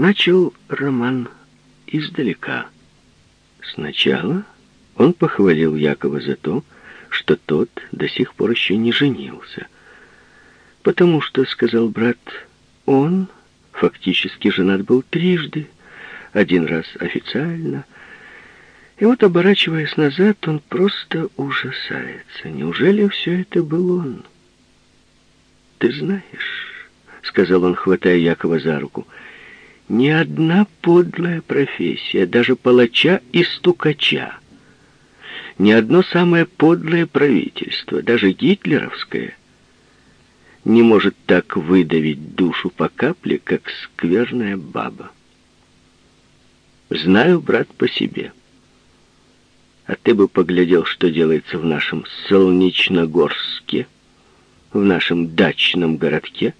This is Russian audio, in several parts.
Начал роман издалека. Сначала он похвалил Якова за то, что тот до сих пор еще не женился. Потому что, сказал брат, он фактически женат был трижды, один раз официально. И вот, оборачиваясь назад, он просто ужасается. Неужели все это был он? «Ты знаешь», — сказал он, хватая Якова за руку, — «ни одна подлая профессия, даже палача и стукача, ни одно самое подлое правительство, даже гитлеровское, не может так выдавить душу по капле, как скверная баба. Знаю, брат, по себе. А ты бы поглядел, что делается в нашем Солнечногорске, в нашем дачном городке.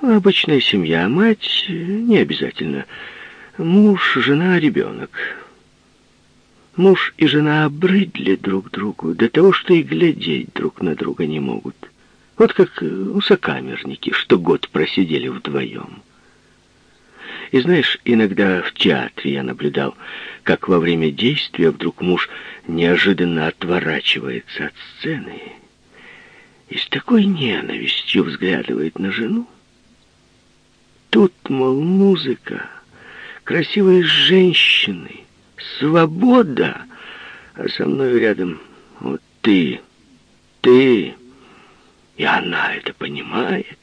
Обычная семья, мать не обязательно. Муж, жена, ребенок. Муж и жена обрыдли друг другу до того, что и глядеть друг на друга не могут. Вот как у сокамерники, что год просидели вдвоем. И знаешь, иногда в театре я наблюдал, как во время действия вдруг муж неожиданно отворачивается от сцены и с такой ненавистью взглядывает на жену. Тут, мол, музыка, красивые женщины, свобода, а со мной рядом вот ты, ты, и она это понимает.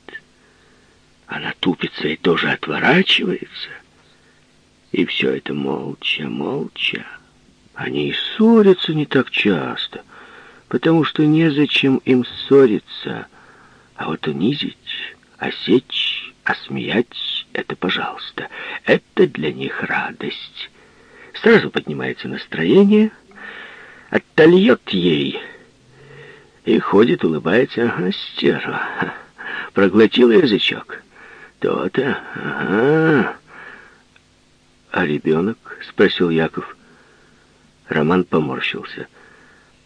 Она тупится и тоже отворачивается. И все это молча, молча. Они и ссорятся не так часто, потому что незачем им ссориться. А вот унизить, осечь, осмеять — это пожалуйста. Это для них радость. Сразу поднимается настроение, оттольет ей и ходит, улыбается. Ага, стерва, проглотила язычок. То-то, ага. А ребенок? Спросил Яков. Роман поморщился.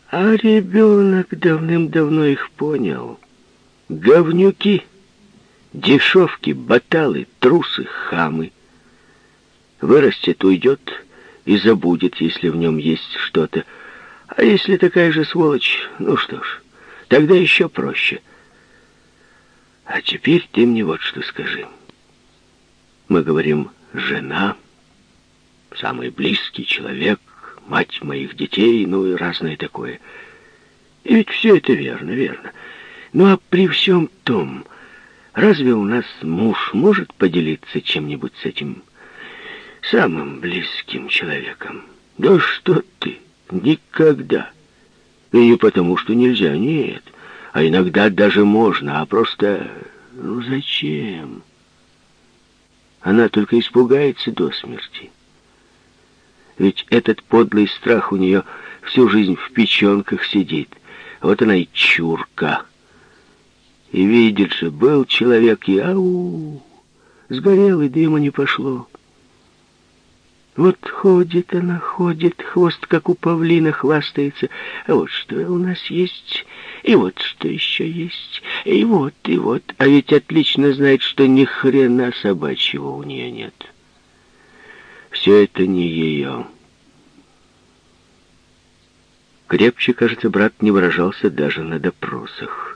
А ребенок давным-давно их понял. Говнюки, дешевки, баталы, трусы, хамы. Вырастет, уйдет и забудет, если в нем есть что-то. А если такая же сволочь, ну что ж, тогда еще проще. А теперь ты мне вот что скажи. Мы говорим «жена», «самый близкий человек», «мать моих детей», ну и разное такое. И ведь все это верно, верно. Ну а при всем том, разве у нас муж может поделиться чем-нибудь с этим самым близким человеком. Да что ты, никогда. И не потому, что нельзя, нет. А иногда даже можно, а просто... Ну зачем? Она только испугается до смерти. Ведь этот подлый страх у нее всю жизнь в печенках сидит. Вот она и чурка. И видит же, был человек, и ау, сгорел, и дыма не пошло. Вот ходит она, ходит, хвост, как у павлина, хвастается. А вот что у нас есть, и вот что еще есть, и вот, и вот. А ведь отлично знает, что ни хрена собачьего у нее нет. Все это не ее. Крепче, кажется, брат не выражался даже на допросах.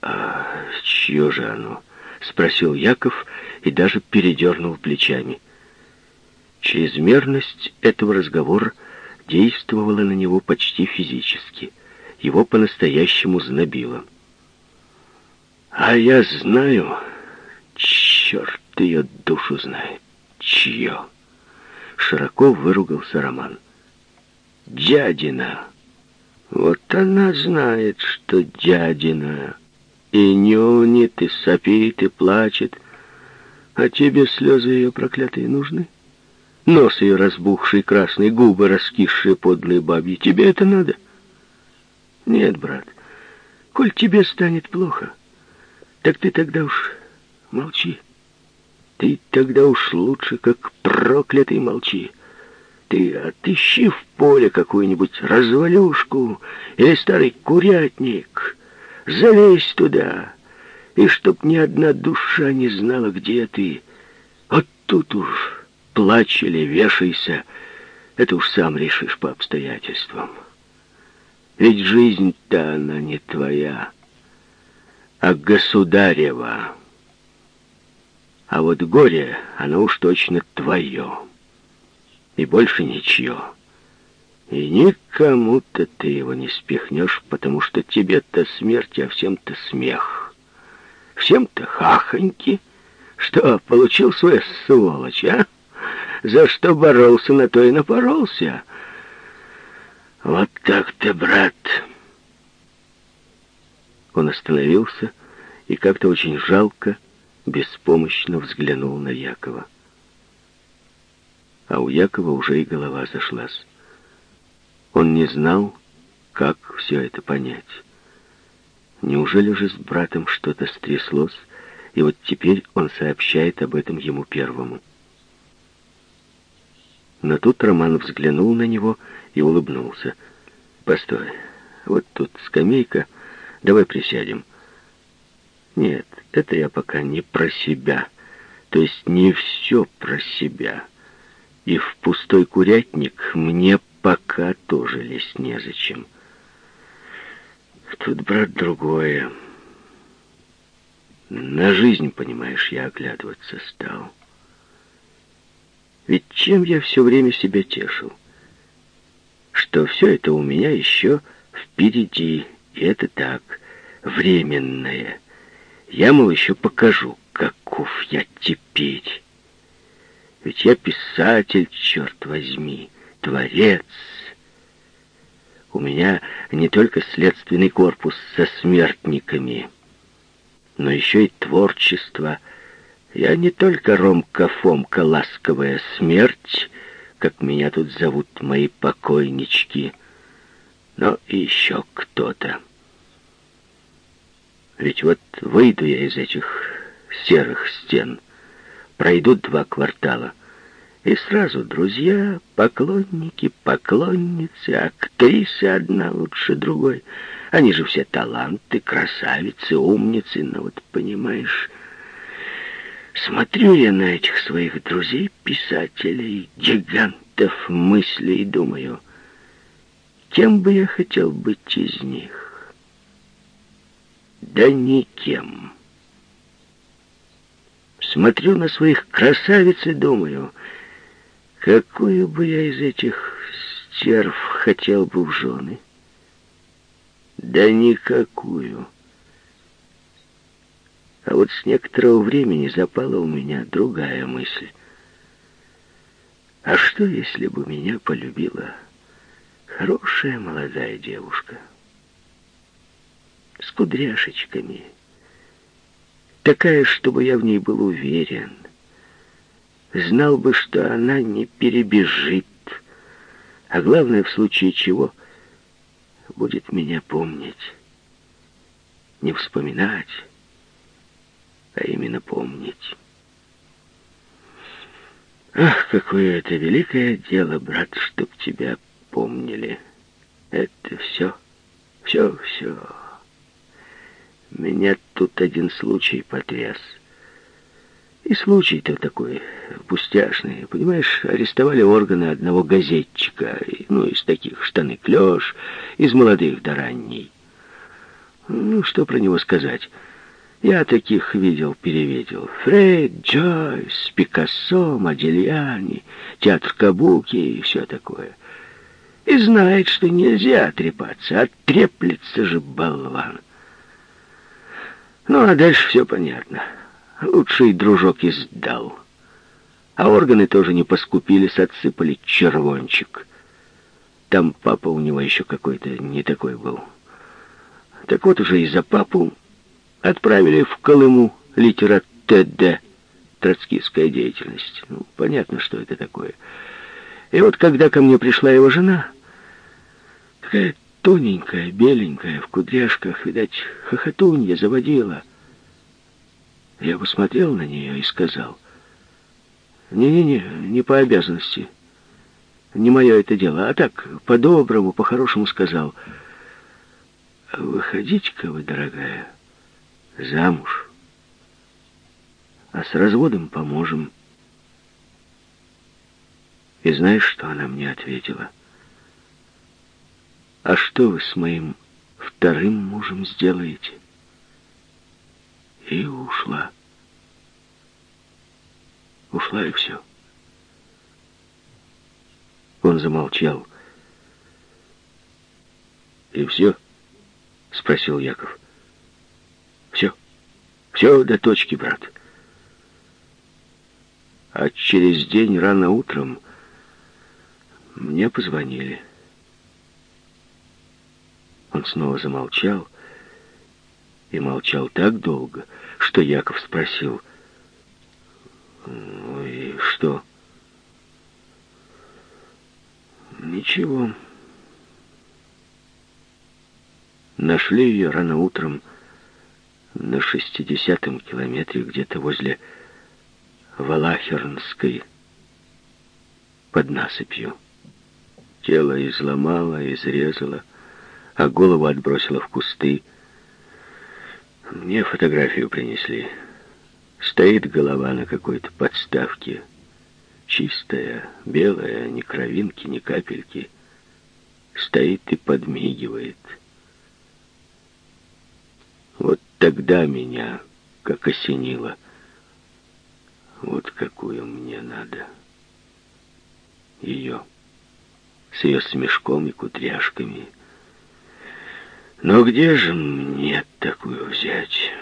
«А чье же оно?» — спросил Яков и даже передернул плечами. Чрезмерность этого разговора действовала на него почти физически. Его по-настоящему знобило. «А я знаю, черт ее душу знает, чье!» Широко выругался Роман. «Дядина!» Вот она знает, что дядина. И нюнит, и сопит, и плачет. А тебе слезы ее проклятые нужны?» Нос ее разбухший, красный, губы раскисшие, подлые бабьи. Тебе это надо? Нет, брат. Коль тебе станет плохо, так ты тогда уж молчи. Ты тогда уж лучше, как проклятый, молчи. Ты отыщи в поле какую-нибудь развалюшку или старый курятник, залезь туда И чтоб ни одна душа не знала, где ты. Вот тут уж плачь или вешайся, это уж сам решишь по обстоятельствам. Ведь жизнь-то она не твоя, а государева. А вот горе, оно уж точно твое. И больше ничье. И никому-то ты его не спихнешь, потому что тебе-то смерть, а всем-то смех. Всем-то хахоньки. Что, получил свою сволочь, а? За что боролся, на то и напоролся. Вот так-то, брат. Он остановился и как-то очень жалко, беспомощно взглянул на Якова. А у Якова уже и голова зашлась. Он не знал, как все это понять. Неужели же с братом что-то стряслось, и вот теперь он сообщает об этом ему первому? Но тут Роман взглянул на него и улыбнулся. «Постой, вот тут скамейка, давай присядем». «Нет, это я пока не про себя, то есть не все про себя. И в пустой курятник мне пока тоже лезть незачем. Тут, брат, другое. На жизнь, понимаешь, я оглядываться стал». Ведь чем я все время себя тешил? Что все это у меня еще впереди, и это так, временное. Я, мол, еще покажу, каков я теперь. Ведь я писатель, черт возьми, творец. У меня не только следственный корпус со смертниками, но еще и творчество — я не только Ромка-Фомка, ласковая смерть, как меня тут зовут мои покойнички, но и еще кто-то. Ведь вот выйду я из этих серых стен, пройду два квартала, и сразу друзья, поклонники, поклонницы, актрисы одна лучше другой. Они же все таланты, красавицы, умницы, но вот понимаешь... Смотрю я на этих своих друзей-писателей, гигантов мыслей и думаю, кем бы я хотел быть из них? Да никем. Смотрю на своих красавиц и думаю, какую бы я из этих стерв хотел бы в жены? Да никакую. А вот с некоторого времени запала у меня другая мысль. А что, если бы меня полюбила хорошая молодая девушка с кудряшечками, такая, чтобы я в ней был уверен, знал бы, что она не перебежит, а главное, в случае чего, будет меня помнить, не вспоминать, а именно помнить. Ах, какое это великое дело, брат, чтоб тебя помнили. Это все, все, все. Меня тут один случай потряс. И случай-то такой пустяшный. Понимаешь, арестовали органы одного газетчика, ну, из таких штаны клеш, из молодых до ранней. Ну, что про него сказать? Я таких видел-перевидел. Фрейд, Джойс, Пикассо, Модильяни, театр Кабуки и все такое. И знает, что нельзя трепаться, а треплется же болван. Ну, а дальше все понятно. Лучший дружок издал. А органы тоже не поскупились, отсыпали червончик. Там папа у него еще какой-то не такой был. Так вот уже и за папу Отправили в Колыму литера ТД, троцкистская деятельность. Ну, понятно, что это такое. И вот когда ко мне пришла его жена, такая тоненькая, беленькая, в кудряшках, видать, хохотунья заводила. Я посмотрел на нее и сказал, «Не-не-не, не по обязанности, не мое это дело, а так, по-доброму, по-хорошему сказал, «Выходите-ка вы, дорогая» замуж. а с разводом поможем. И знаешь, что она мне ответила? А что вы с моим вторым мужем сделаете? И ушла. Ушла и все. Он замолчал. «И все?» — спросил Яков. «Все. Все до точки, брат». А через день рано утром мне позвонили. Он снова замолчал и молчал так долго, что Яков спросил, «Ну и что?» «Ничего». Нашли ее рано утром на шестидесятом километре, где-то возле Валахернской, под насыпью. Тело изломало, изрезало, а голову отбросило в кусты. Мне фотографию принесли. Стоит голова на какой-то подставке. Чистая, белая, ни кровинки, ни капельки. Стоит и подмигивает. Вот тогда меня как осенило. Вот какую мне надо. Ее. С ее смешком и кудряшками. Но где же мне такую взять?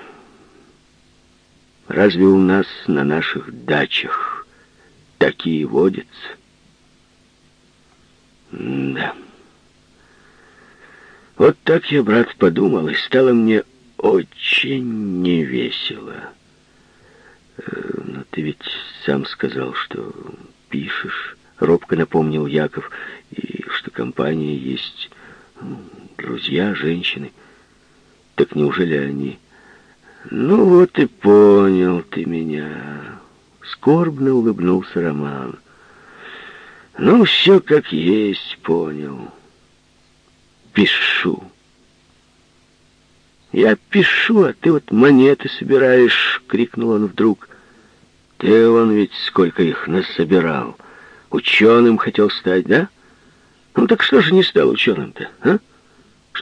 Разве у нас на наших дачах такие водятся? Да. Вот так я, брат, подумал, и стало мне очень невесело. Э, но ты ведь сам сказал, что пишешь, робко напомнил Яков, и что компания есть друзья, женщины. Так неужели они... Ну вот и понял ты меня. Скорбно улыбнулся Роман. Ну, все как есть, понял. Пишу. «Я пишу, а ты вот монеты собираешь!» — крикнул он вдруг. «Ты вон ведь сколько их насобирал! Ученым хотел стать, да? Ну так что же не стал ученым-то, а?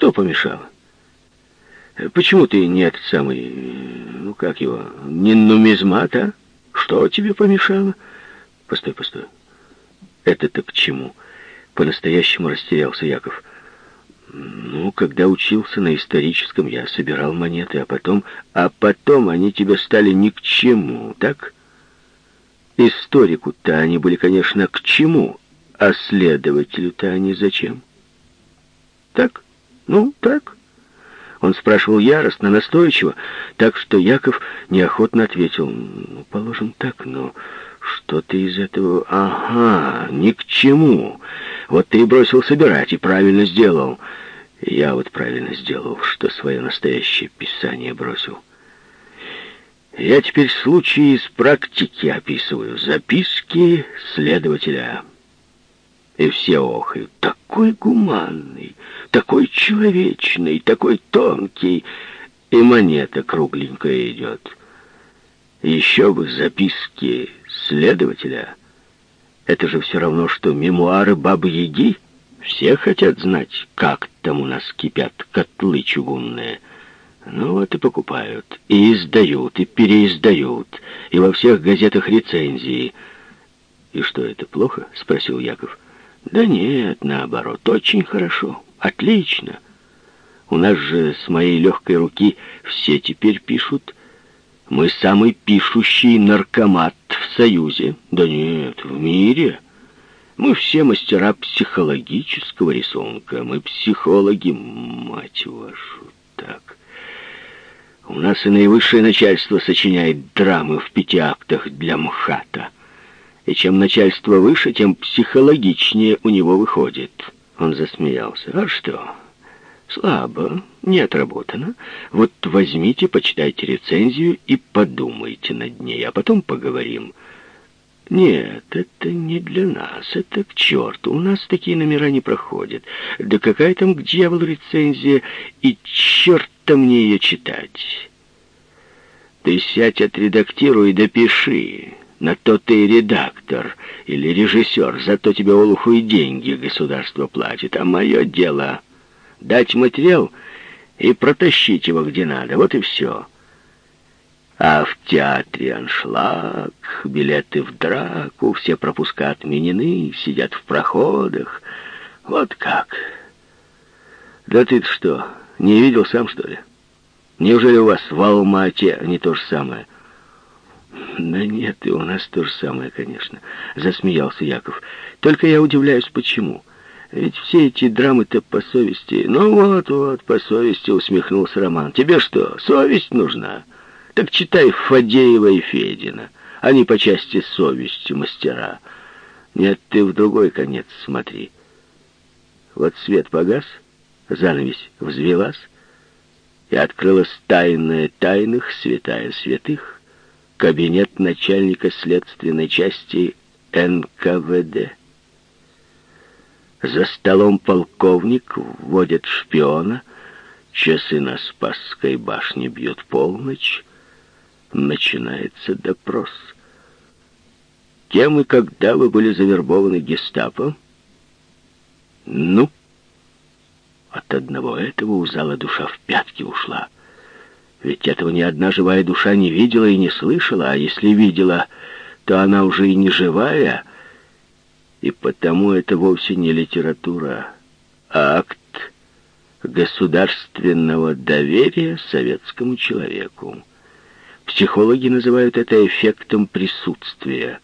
Что помешало? Почему ты не этот самый, ну как его, не нумизмат, а? Что тебе помешало?» «Постой, постой. Это-то к чему?» По-настоящему растерялся Яков. Ну, когда учился на историческом, я собирал монеты, а потом... А потом они тебе стали ни к чему, так? Историку-то они были, конечно, к чему, а следователю-то они зачем? Так? Ну, так. Он спрашивал яростно, настойчиво, так что Яков неохотно ответил, ну, положим так, но что ты из этого... Ага, ни к чему. Вот ты и бросил собирать, и правильно сделал. Я вот правильно сделал, что свое настоящее писание бросил. Я теперь случаи из практики описываю, записки следователя. И все охают. Такой гуманный, такой человечный, такой тонкий. И монета кругленькая идет. Еще бы записки следователя. Это же все равно, что мемуары Бабы-Яги. Все хотят знать, как там у нас кипят котлы чугунные. Ну вот и покупают, и издают, и переиздают, и во всех газетах рецензии. «И что, это плохо?» — спросил Яков. «Да нет, наоборот, очень хорошо, отлично. У нас же с моей легкой руки все теперь пишут. Мы самый пишущий наркомат в Союзе. Да нет, в мире». Мы все мастера психологического рисунка. Мы психологи, мать вашу, так. У нас и наивысшее начальство сочиняет драмы в пяти актах для МХАТа. И чем начальство выше, тем психологичнее у него выходит. Он засмеялся. А что? Слабо, не отработано. Вот возьмите, почитайте рецензию и подумайте над ней, а потом поговорим. «Нет, это не для нас, это к черту. У нас такие номера не проходят. Да какая там к дьяволу рецензия, и черта мне ее читать!» Ты сядь, отредактируй допиши. На то ты редактор или режиссер, зато тебе олуху и деньги государство платит. А мое дело — дать материал и протащить его где надо. Вот и все. А в театре аншлаг, билеты в драку, все пропуска отменены, сидят в проходах. Вот как. Да ты что, не видел сам, что ли? Неужели у вас в Алмате не то же самое? Да нет, и у нас то же самое, конечно, засмеялся Яков. Только я удивляюсь, почему. Ведь все эти драмы-то по совести. Ну вот, вот, по совести, усмехнулся Роман. Тебе что, совесть нужна? Так читай Фадеева и Федина. Они по части совести мастера. Нет, ты в другой конец смотри. Вот свет погас, занавесь взвелась, и открылась тайная тайных, святая святых, кабинет начальника следственной части НКВД. За столом полковник вводит шпиона, часы на Спасской башне бьют полночь, начинается допрос. Кем и когда вы были завербованы гестапо? Ну, от одного этого у зала душа в пятки ушла. Ведь этого ни одна живая душа не видела и не слышала, а если видела, то она уже и не живая, и потому это вовсе не литература, а акт государственного доверия советскому человеку. Психологи называют это эффектом присутствия.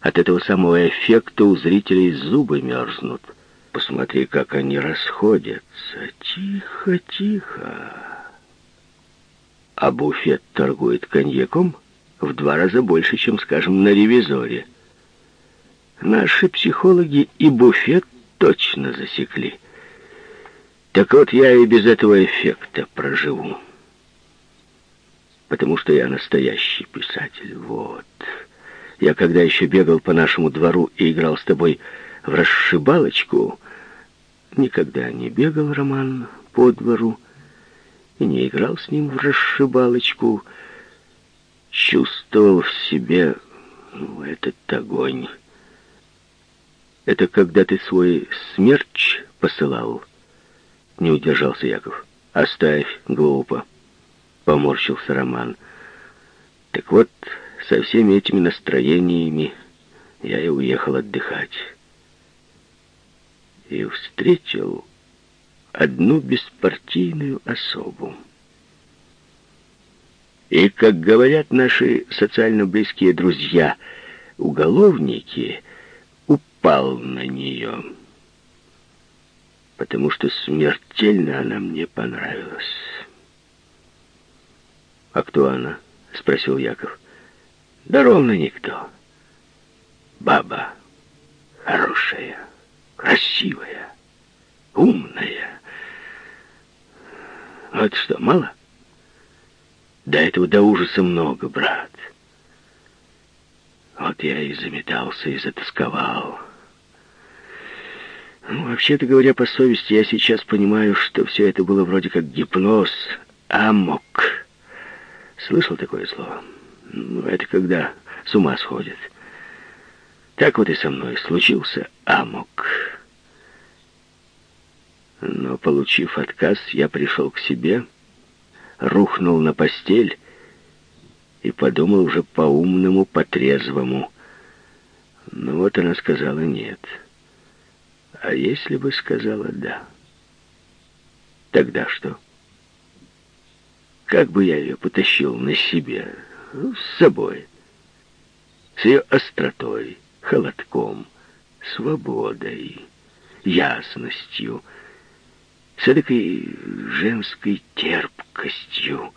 От этого самого эффекта у зрителей зубы мерзнут. Посмотри, как они расходятся. Тихо, тихо. А буфет торгует коньяком в два раза больше, чем, скажем, на ревизоре. Наши психологи и буфет точно засекли. Так вот, я и без этого эффекта проживу потому что я настоящий писатель. Вот. Я когда еще бегал по нашему двору и играл с тобой в расшибалочку, никогда не бегал, Роман, по двору и не играл с ним в расшибалочку, чувствовал в себе ну, этот огонь. Это когда ты свой смерч посылал? Не удержался Яков. Оставь, глупо. Поморщился Роман. Так вот, со всеми этими настроениями я и уехал отдыхать. И встретил одну беспартийную особу. И, как говорят наши социально близкие друзья, уголовники, упал на нее, потому что смертельно она мне понравилась. «А кто она?» — спросил Яков. «Да ровно никто. Баба хорошая, красивая, умная. Вот что, мало? До этого до ужаса много, брат. Вот я и заметался, и затасковал». Ну, вообще-то говоря, по совести, я сейчас понимаю, что все это было вроде как гипноз, амок. Слышал такое слово? Ну, это когда с ума сходит. Так вот и со мной случился амок. Но, получив отказ, я пришел к себе, рухнул на постель и подумал уже по-умному, по-трезвому. Но вот она сказала нет. А если бы сказала да? Тогда что? — как бы я ее потащил на себе, ну, с собой, с ее остротой, холодком, свободой, ясностью, с этой женской терпкостью.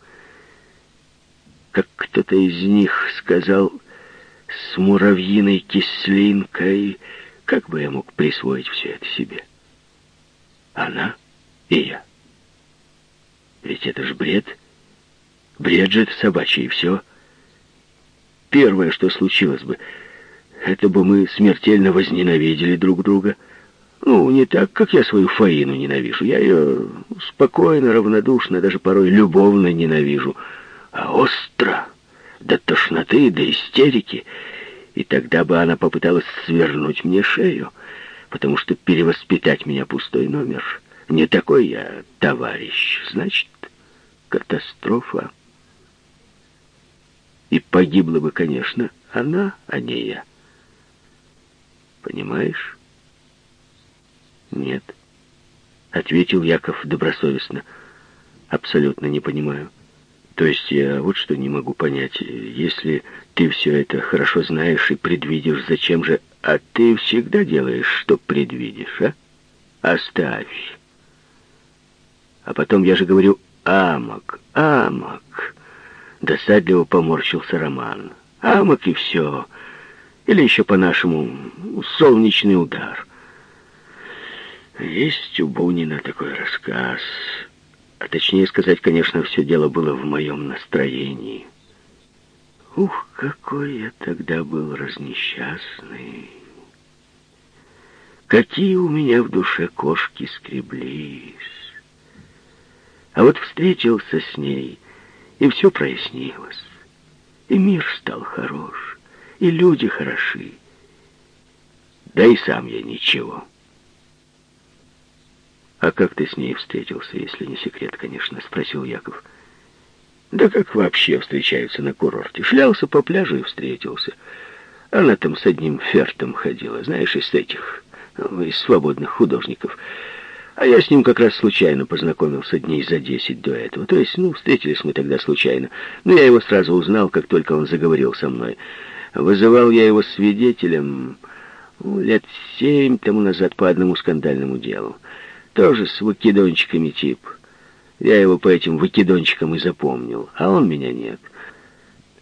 Как кто-то из них сказал, с муравьиной кислинкой, как бы я мог присвоить все это себе? Она и я. Ведь это ж бред — Бреджет собачий, и все. Первое, что случилось бы, это бы мы смертельно возненавидели друг друга. Ну, не так, как я свою Фаину ненавижу. Я ее спокойно, равнодушно, даже порой любовно ненавижу. а остро, до тошноты, до истерики. И тогда бы она попыталась свернуть мне шею, потому что перевоспитать меня пустой номер. Не такой я товарищ, значит, катастрофа. И погибла бы, конечно, она, а не я. Понимаешь? Нет. Ответил Яков добросовестно. Абсолютно не понимаю. То есть я вот что не могу понять. Если ты все это хорошо знаешь и предвидишь, зачем же... А ты всегда делаешь, что предвидишь, а? Оставь. А потом я же говорю «Амок, амок». Досадливо поморщился Роман. «Амок и все. Или еще по-нашему «Солнечный удар». Есть у Бунина такой рассказ. А точнее сказать, конечно, все дело было в моем настроении. Ух, какой я тогда был разнесчастный. Какие у меня в душе кошки скреблись. А вот встретился с ней, и все прояснилось. И мир стал хорош, и люди хороши. Да и сам я ничего. «А как ты с ней встретился, если не секрет, конечно?» — спросил Яков. «Да как вообще встречаются на курорте? Шлялся по пляжу и встретился. Она там с одним фертом ходила, знаешь, из этих, ну, из свободных художников. А я с ним как раз случайно познакомился дней за десять до этого. То есть, ну, встретились мы тогда случайно. Но я его сразу узнал, как только он заговорил со мной. Вызывал я его свидетелем ну, лет семь тому назад по одному скандальному делу. Тоже с выкидончиками тип. Я его по этим выкидончикам и запомнил, а он меня нет.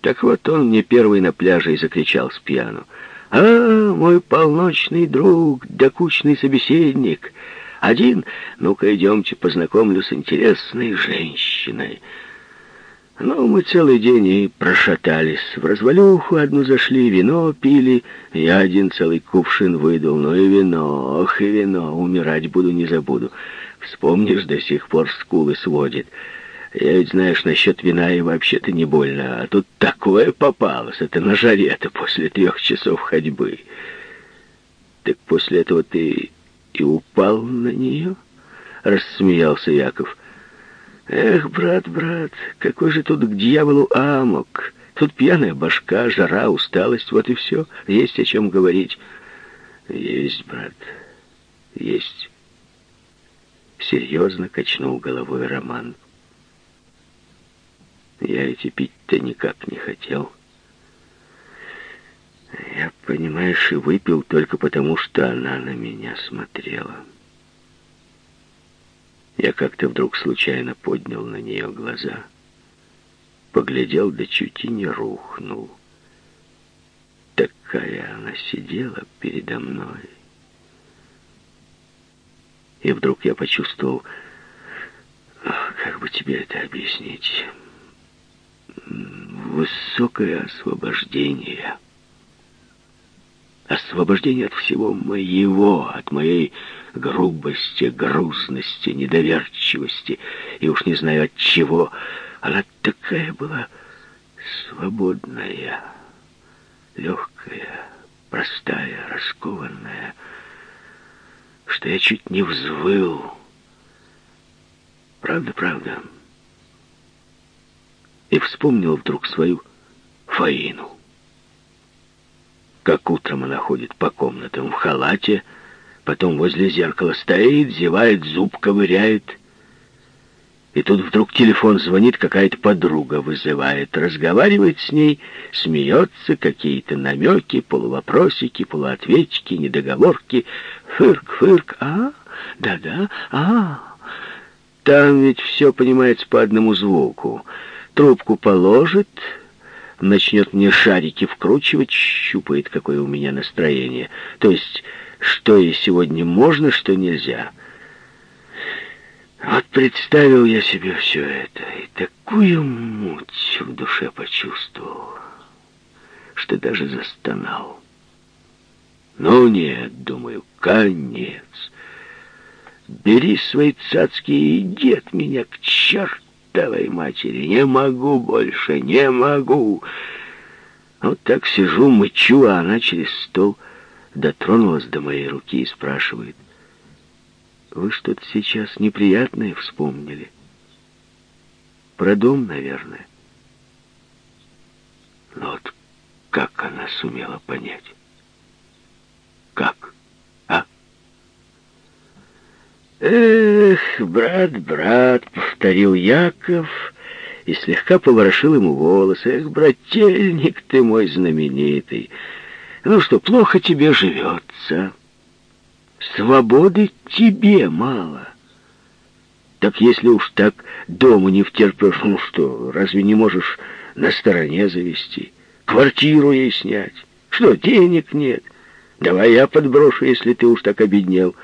Так вот, он мне первый на пляже и закричал с пьяну. «А, мой полночный друг, докучный собеседник! Один? Ну-ка, идемте, познакомлю с интересной женщиной». Ну, мы целый день и прошатались. В развалюху одну зашли, вино пили. Я один целый кувшин выдал. Ну и вино, ох и вино, умирать буду, не забуду. Вспомнишь, до сих пор скулы сводит. Я ведь, знаешь, насчет вина и вообще-то не больно. А тут такое попалось. Это на жаре-то после трех часов ходьбы. Так после этого ты и упал на нее? Рассмеялся Яков. Эх, брат, брат, какой же тут к дьяволу амок. Тут пьяная башка, жара, усталость, вот и все. Есть о чем говорить. Есть, брат, есть. Серьезно качнул головой Роман. Я эти пить-то никак не хотел. Я, понимаешь, и выпил только потому, что она на меня смотрела. Я как-то вдруг случайно поднял на нее глаза. Поглядел, да чуть и не рухнул. Такая она сидела передо мной. И вдруг я почувствовал, как бы тебе это объяснить, высокое освобождение — освобождение от всего моего, от моей грубости, грустности, недоверчивости, и уж не знаю от чего. Она такая была свободная, легкая, простая, раскованная, что я чуть не взвыл. Правда, правда. И вспомнил вдруг свою Фаину как утром она ходит по комнатам в халате, потом возле зеркала стоит, зевает, зуб ковыряет. И тут вдруг телефон звонит, какая-то подруга вызывает, разговаривает с ней, смеется, какие-то намеки, полувопросики, полуответики, недоговорки. Фырк, фырк, а, да-да, а. Там ведь все понимается по одному звуку. Трубку положит, начнет мне шарики вкручивать, щупает, какое у меня настроение. То есть, что и сегодня можно, что нельзя. Вот представил я себе все это, и такую муть в душе почувствовал, что даже застонал. Ну нет, думаю, конец. Бери свои цацки и иди от меня к черту чертовой матери! Не могу больше, не могу!» Вот так сижу, мычу, а она через стол дотронулась до моей руки и спрашивает. «Вы что-то сейчас неприятное вспомнили? Про дом, наверное?» Но вот как она сумела понять? Как? А? Эх, брат, брат, повторил Яков и слегка поворошил ему волосы. Эх, брательник ты мой знаменитый. Ну что, плохо тебе живется. Свободы тебе мало. Так если уж так дома не втерпешь, ну что, разве не можешь на стороне завести? Квартиру ей снять? Что, денег нет? Давай я подброшу, если ты уж так обеднел.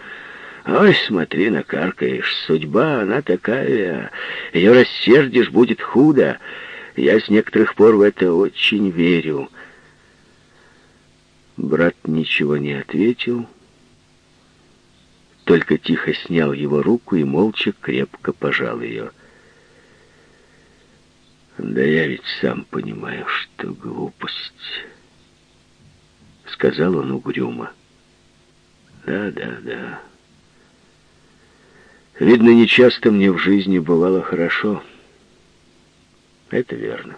Ой, смотри, накаркаешь. Судьба, она такая. Ее рассердишь, будет худо. Я с некоторых пор в это очень верю. Брат ничего не ответил, только тихо снял его руку и молча крепко пожал ее. Да я ведь сам понимаю, что глупость, сказал он угрюмо. Да, да, да. Видно, нечасто мне в жизни бывало хорошо. Это верно.